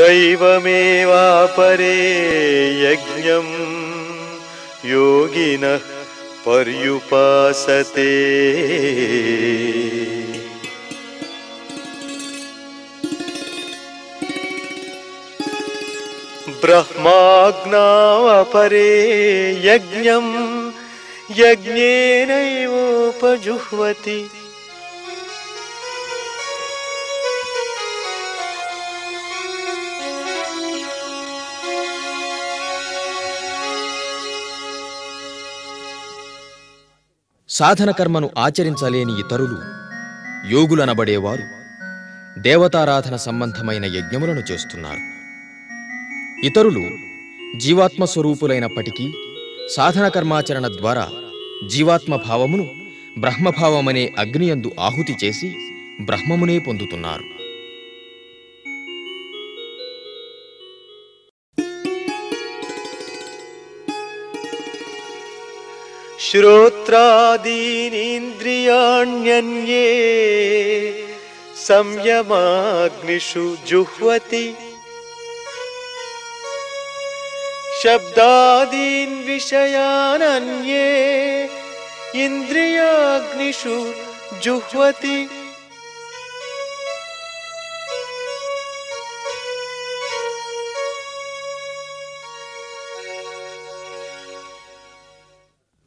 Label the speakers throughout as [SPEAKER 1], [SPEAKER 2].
[SPEAKER 1] दैवमेवापरे यज्ञम् योगिनः पर्युपासते। ब्रह्माज्ञावपरे यज्ञम् यज्ञेनैवोपजुह्वति
[SPEAKER 2] సాధనకర్మను ఆచరించలేని ఇతరులు యోగులనబడేవారు. దేవతారాధన సంబంధమైన యజ్ఞములను చేస్తున్నారు. ఇతరులు జీవాత్మ స్వరూపులైనప్పటికీ సాధన కర్మాచరణ ద్వారా జీవాత్మ భావమును బ్రహ్మభావమనే అగ్నియందు ఆహుతి చేసి బ్రహ్మమునే పొందుతున్నారు.
[SPEAKER 1] श्रोत्रादीनीन्द्रियाण्यन्ये संयमाग्निषु जुह्वति। शब्दादीन् विषयानन्ये इन्द्रियाग्निषु जुह्वति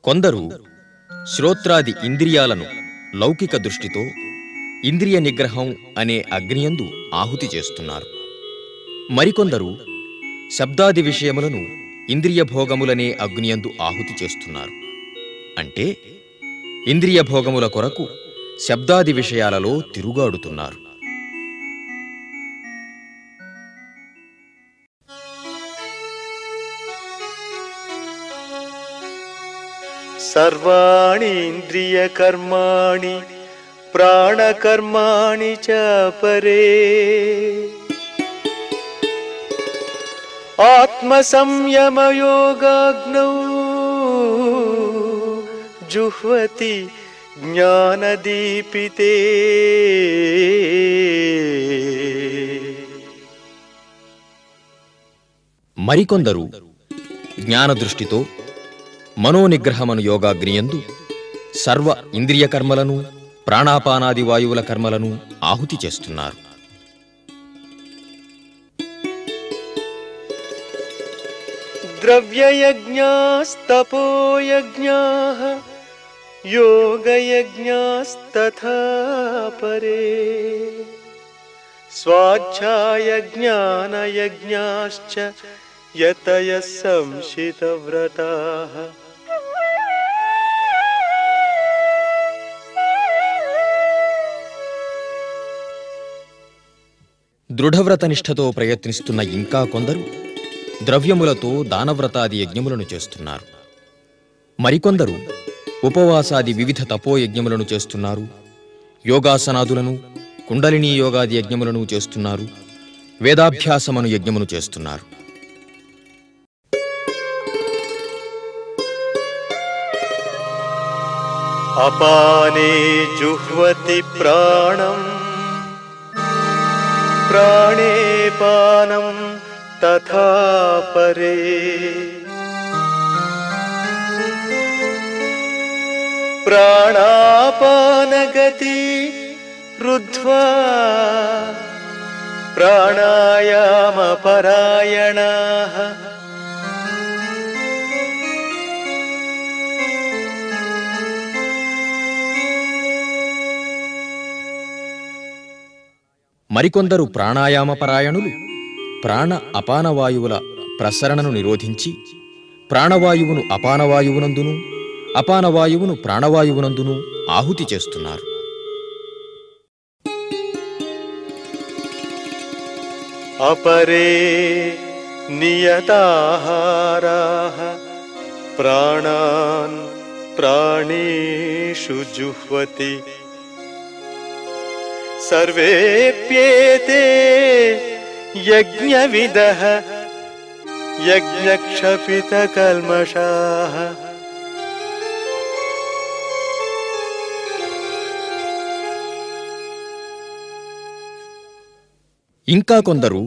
[SPEAKER 2] కొందరు శ్రోత్రాది ఇంద్రియాలను లౌకిక దృష్టితో ఇంద్రియ నిగ్రహం అనే అగ్నియందు ఆహుతి చేస్తున్నారు. మరికొందరు శబ్దాది విషయములను ఇంద్రియ భోగములనే అగ్నియందు ఆహుతి చేస్తున్నారు. అంటే ఇంద్రియ భోగముల కొరకు శబ్దాది విషయాలలో తిరుగాడుతున్నారు.
[SPEAKER 1] सर्वाणि इन्द्रियकर्माणि प्राणकर्माणि च परे आत्मसंयमयोगाग्नौ जुह्वति ज्ञानदीपिते
[SPEAKER 2] మరికొందరు జ్ఞాన దృష్టితో మనోనిగ్రహమను యోగాగ్నియందు సర్వ ఇంద్రియ కర్మలను ప్రాణాపానాది వాయువుల కర్మలను ఆహుతి చేస్తున్నారు
[SPEAKER 1] द्रव्ययज्ञास्तपोयज्ञाः योगयज्ञास्तथा परे स्वाध्यायज्ञानयज्ञाश्च यतयः संशितव्रताः
[SPEAKER 2] దృఢవ్రతనిష్టతో ప్రయత్నిస్తున్న ఇంకా కొందరు ద్రవ్యములతో దానవ్రతాది యజ్ఞములను చేస్తున్నారు. మరికొందరు ఉపవాసాది వివిధ తపోయజ్ఞములను చేస్తున్నారు. యోగాసనాదులను కుండలినీ యోగాది యజ్ఞములను చేస్తున్నారు. వేదాభ్యాసమను యజ్ఞమును చేస్తున్నారు.
[SPEAKER 1] అపానే జుహ్వతి ప్రాణం प्राणे पानं तथा परे। प्राणापानगति रुद्ध्वा प्राणायामपरायणाः
[SPEAKER 2] మరికొందరు ప్రాణాయామపరాయణులు ప్రాణ అపానవాయువుల ప్రసరణను నిరోధించి ప్రాణవాయువును అపానవాయువునందును అపానవాయువును ప్రాణవాయువునందును ఆహుతి చేస్తున్నారు.
[SPEAKER 1] అపరే నియతాహారా ప్రాణాన్ ప్రాణేషు జుహ్వతి सर्वेऽप्येते यज्ञविदः यज्ञक्षपितकल्मषाः
[SPEAKER 2] ఇంకా కొందరు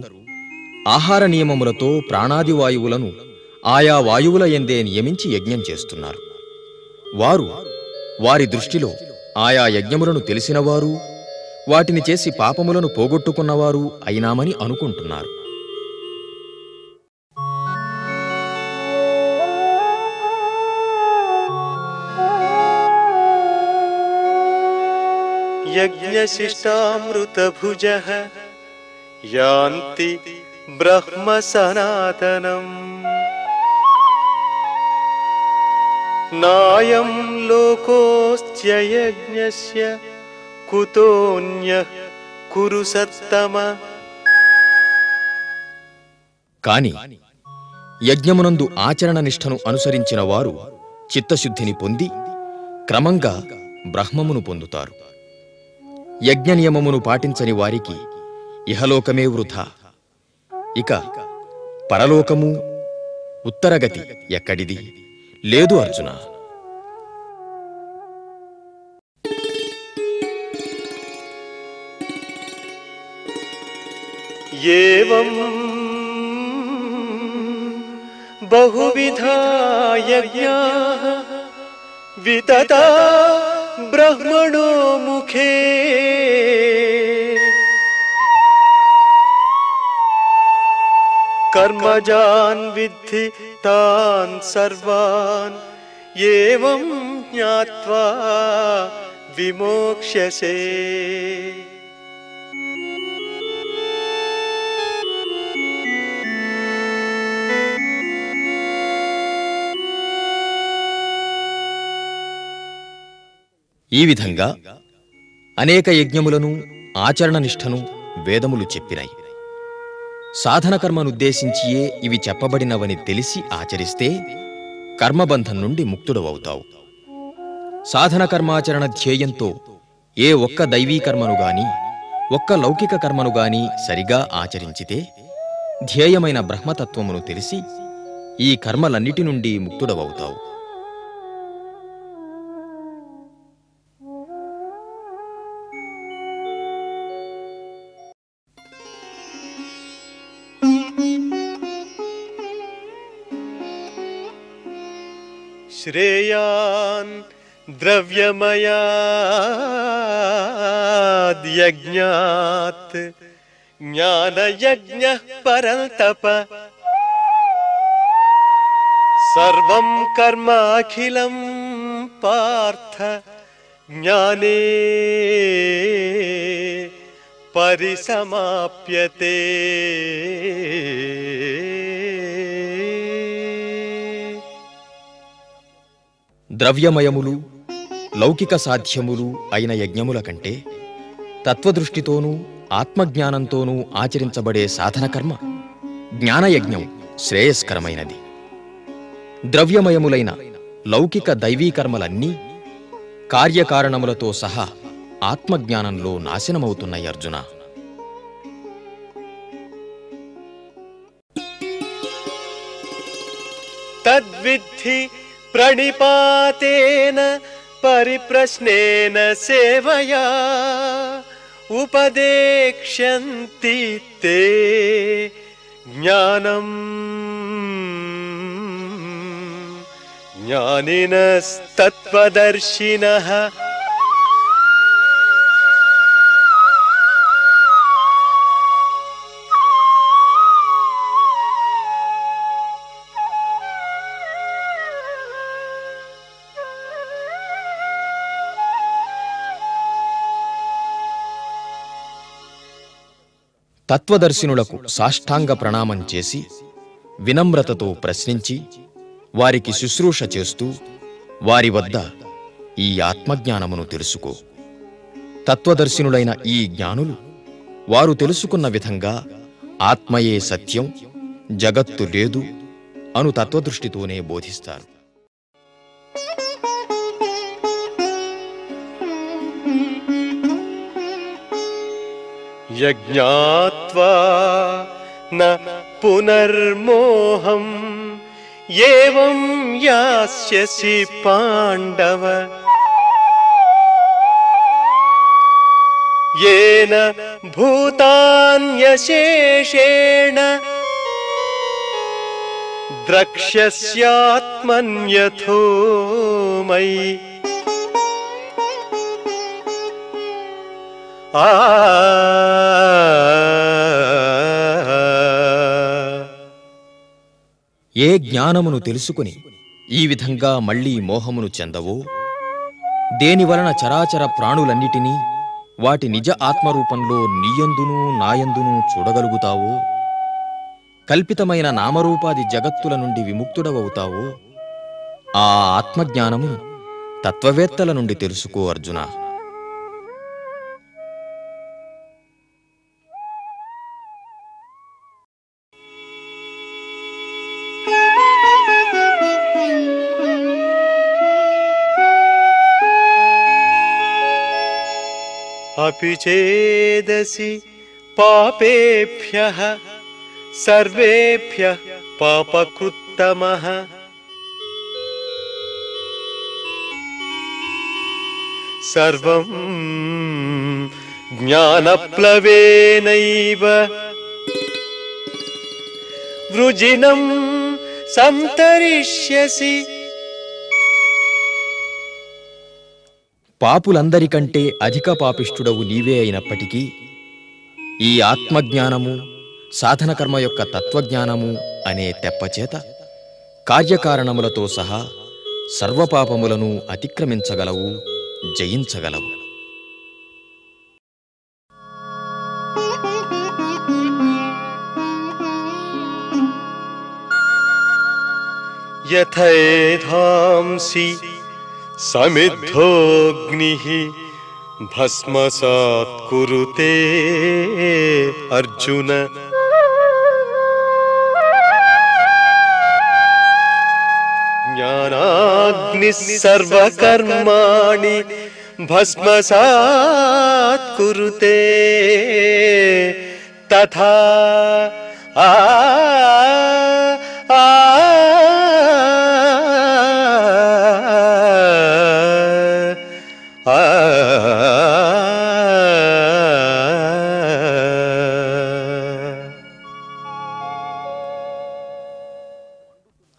[SPEAKER 2] ఆహార నియమములతో ప్రాణాది వాయువులను ఆయా వాయువుల ఎందే నియమించి యజ్ఞం చేస్తున్నారు వారు వారి దృష్టిలో ఆయా యజ్ఞములను తెలిసినవారు వాటిని చేసి పాపములను పోగొట్టుకున్నవారు అయినామని అనుకుంటున్నారు.
[SPEAKER 1] యజ్ఞశిష్టామృతభుజ యాంతి బ్రహ్మ సనాతనం నాయం లోకోస్త్యయజ్ఞస్య కుతోన్య కురు సత్తమ
[SPEAKER 2] కాని యజ్ఞమునందు ఆచరణ నిష్ఠను అనుసరించిన వారు చిత్తశుద్ధిని పొంది క్రమంగా బ్రహ్మమును పొందుతారు. యజ్ఞ నియమమును పాటించని వారికి ఇహలోకమే వృధా. ఇక పరలోకము ఉత్తరగతి ఎక్కడిది? లేదు అర్జున.
[SPEAKER 1] एवं बहुविधा यज्ञाः वितता ब्रह्मणो मुखे। कर्मजान् विद्धि तान् सर्वान् एवं ज्ञात्वा विमोक्ष्यसे।
[SPEAKER 2] ఈ విధంగా అనేక యజ్ఞములను ఆచరణనిష్టను వేదములు చెప్పినాయి. సాధన కర్మనుద్దేశించియే ఇవి చెప్పబడినవని తెలిసి ఆచరిస్తే కర్మబంధం నుండి ముక్తుడవవుతావు. సాధన కర్మాచరణ ధ్యేయంతో ఏ ఒక్క దైవీకర్మనుగాని గాని ఒక్క లౌకిక కర్మను గాని సరిగా ఆచరించితే ధ్యేయమైన బ్రహ్మతత్వమును తెలిసి ఈ కర్మలన్నిటి నుండి ముక్తుడవవుతావు.
[SPEAKER 1] श्रेयान् द्रव्यमयाद्यज्ञात्। ज्ञानयज्ञः परन्तप। सर्वं कर्माखिलं पार्थ। ज्ञाने परिसमाप्यते।
[SPEAKER 2] ద్రవ్యమయములు లౌకిక సాధ్యములు అయిన యజ్ఞముల కంటే తత్వదృష్టితోనూ ఆత్మజ్ఞానంతోనూ ఆచరించబడే సాధన కర్మ జ్ఞానయజ్ఞం శ్రేయస్కరమైనది. ద్రవ్యమయములైన లౌకిక దైవీకర్మలన్నీ కార్యకారణములతో సహా ఆత్మజ్ఞానంలో నాశనమవుతున్నాయి అర్జున.
[SPEAKER 1] తద్విద్ధి प्रणिपातेन परिप्रश्नेन सेवया उपदेक्ष्यन्ति ते ज्ञानम्। ज्ञानिनस्तत्त्वदर्शिनः
[SPEAKER 2] తత్వదర్శినులకు సాష్టాంగ ప్రణామం చేసి వినమ్రతతో ప్రశ్నించి వారికి శుశ్రూష చేస్తూ వారి వద్ద ఈ ఆత్మజ్ఞానమును తెలుసుకో. తత్వదర్శినులైన ఈ జ్ఞానులు వారు తెలుసుకున్న విధంగా ఆత్మయే సత్యం జగత్తు లేదు అను తత్వదృష్టితోనే బోధిస్తారు.
[SPEAKER 1] यज्ञात्वा न पुनर्मोहम् एवं यास्यसि पाण्डव। येन भूतान्यशेषेण द्रक्ष्यस्यात्मन्यथो मयि। आ
[SPEAKER 2] ఏ జ్ఞానమును తెలుసుకుని ఈ విధంగా మళ్ళీ మోహమును చెందవో? దేనివలన చరాచర ప్రాణులన్నిటినీ వాటి నిజ ఆత్మరూపంలో నీయందునూ నాయందునూ చూడగలుగుతావో? కల్పితమైన నామరూపాది జగత్తుల నుండి విముక్తుడవవుతావో? ఆ ఆత్మజ్ఞానము తత్వవేత్తల నుండి తెలుసుకో అర్జున.
[SPEAKER 1] अपि चेदसि पापेभ्यः सर्वेभ्यः पापकृत्तमः। सर्वं ज्ञानप्लवेनैव। वृजिनं संतरिष्यसि
[SPEAKER 2] పాపులందరికంటే అధిక పాపిష్ఠుడవు నీవే అయినప్పటికీ ఈ ఆత్మజ్ఞానము సాధనకర్మ యొక్క తత్వజ్ఞానము అనే తెప్పచేత కార్యకారణములతో సహా సర్వపాపములను అతిక్రమించగలవు జయించగలవు.
[SPEAKER 1] యథేధాంసి समिद्धोऽग्निः भस्मसात् कुरुते अर्जुन। ज्ञानाग्निः सर्वकर्माणि भस्मसात् कुरुते। तथा आ आ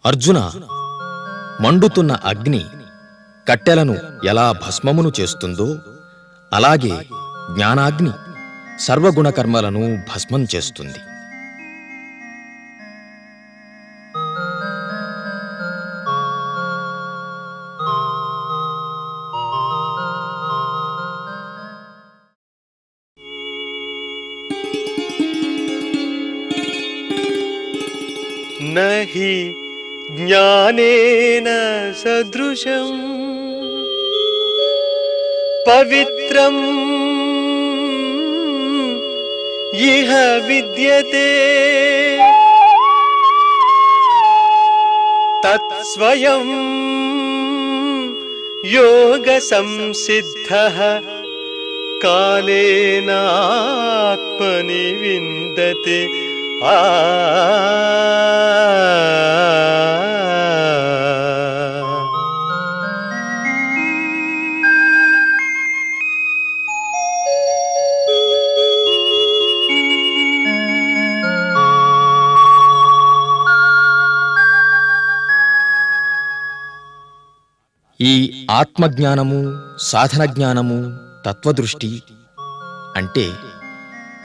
[SPEAKER 2] అర్జున మండుతున్న అగ్ని కట్టెలను ఎలా భస్మమును చేస్తుందో అలాగే జ్ఞానాగ్ని సర్వగుణకర్మలను భస్మం చేస్తుంది.
[SPEAKER 1] सदृशम् पवित्रम् इह विद्यते तत्स्वयं योगसंसिद्धः कालेनात्मनि विन्दते आ
[SPEAKER 2] ఈ ఆత్మజ్ఞానము సాధన జ్ఞానము తత్వదృష్టి అంటే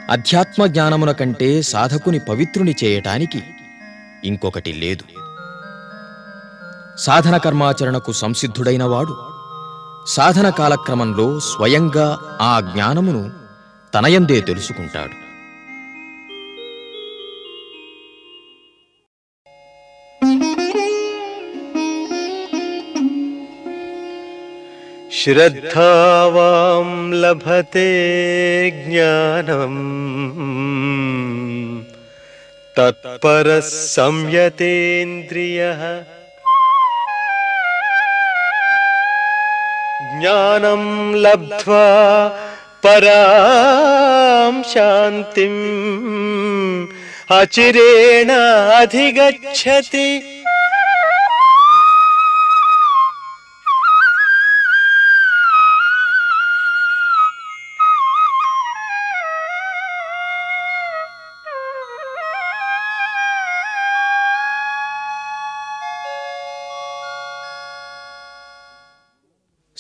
[SPEAKER 2] అధ్యాత్మ జ్ఞానమున కంటే సాధకుని పవిత్రుని చేయటానికి ఇంకొకటి లేదు. సాధన కర్మాచరణకు సంసిద్ధుడైన వాడు సాధన కాలక్రమంలో స్వయంగా ఆ జ్ఞానమును తనయందే తెలుసుకుంటాడు.
[SPEAKER 1] श्रद्धावां लभते ज्ञानम्। तत्परः संयतेन्द्रियः ज्ञानं लब्ध्वा परां शान्तिम्। अचिरेण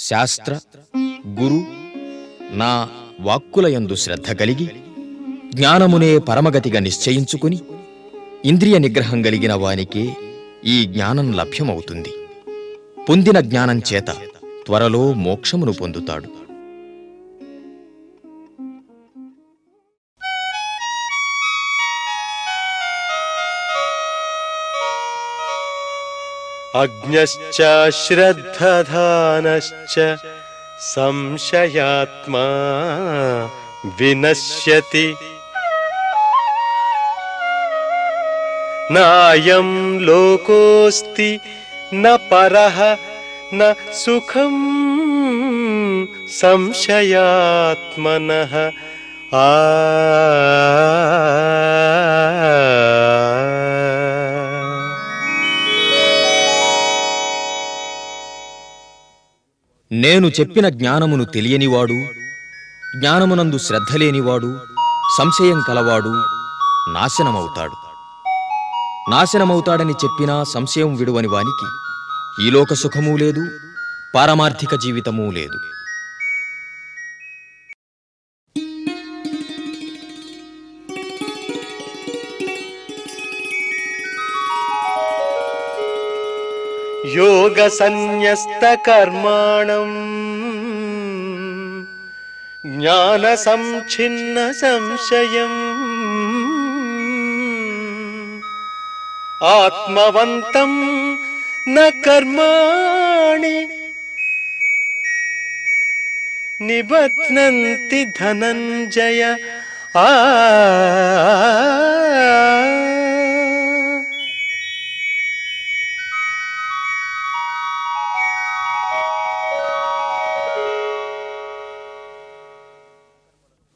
[SPEAKER 2] శాస్త్ర గురు నా వాక్కులయందు శ్రద్ధ కలిగి జ్ఞానమునే పరమగతిగా నిశ్చయించుకుని ఇంద్రియ నిగ్రహం కలిగిన వానికే ఈ జ్ఞానం లభ్యమవుతుంది. పొందిన జ్ఞానం చేత త్వరలో మోక్షమును పొందుతాడు.
[SPEAKER 1] अज्ञश्च श्रद्धधानश्च संशयात्मा विनश्यति। नायं लोकोऽस्ति न परः न सुखं संशयात्मनः। आ
[SPEAKER 2] నేను చెప్పిన జ్ఞానమును తెలియనివాడు జ్ఞానమునందు శ్రద్ధ లేనివాడు సంశయం కలవాడు నాశనమవుతాడు. నాశనమవుతాడని చెప్పినా సంశయం విడువని వానికి ఈలోక సుఖమూ లేదు పారమార్థిక జీవితమూ లేదు.
[SPEAKER 1] योगसन्न्यस्तकर्माणम्। ज्ञानसंच्छिन्नसंशयम्। आत्मवन्तं न कर्माणि। निबध्नन्ति धनञ्जय। आ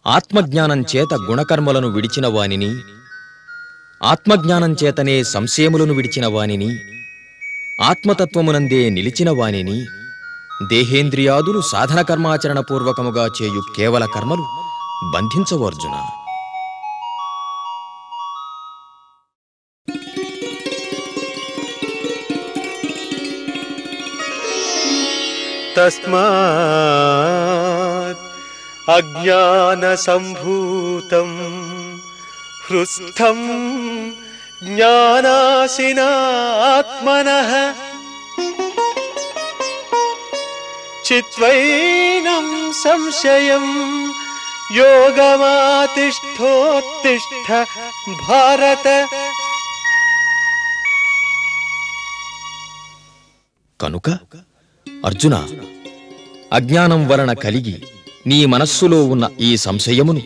[SPEAKER 2] ఆత్మజ్ఞానం చేత గుణకర్మలను విడిచిన వానిని ఆత్మజ్ఞానం చేతనే సంశయములను విడిచిన వానిని ఆత్మతత్వమునందే నిలిచిన వానిని దేహేంద్రియాదులు సాధన కర్మాచరణ పూర్వకముగా చేయు కేవల కర్మలు బంధించవర్జున
[SPEAKER 1] తస్మా अज्ञानसम्भूतं हृस्थं ज्ञानासिनात्मनः चित्वैनं संशयं योगमातिष्ठोत्तिष्ठ भारत
[SPEAKER 2] కనుక అర్జున అజ్ఞానం వలన కలిగి నీ మనస్సులో ఉన్న ఈ సంశయమును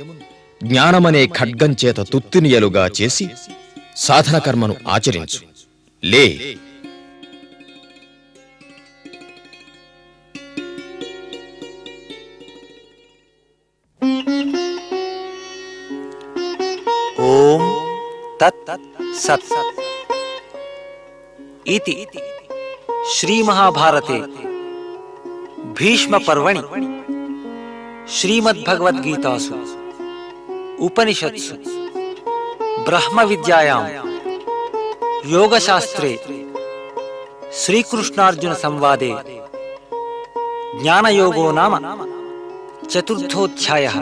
[SPEAKER 2] జ్ఞానమనే ఖడ్గంచేత తుత్తినియలుగా తుత్తునియలుగా చేసి సాధన కర్మను ఆచరించు. లే.
[SPEAKER 3] ఓం తత్ సత్. इति श्रीमद् भगवद गीतासु उपनिषत्सु। ब्रह्म विद्यायाम योग श्री कृष्णार्जुन संवादे ज्ञान योगो नाम। चतुर्थोध्यायः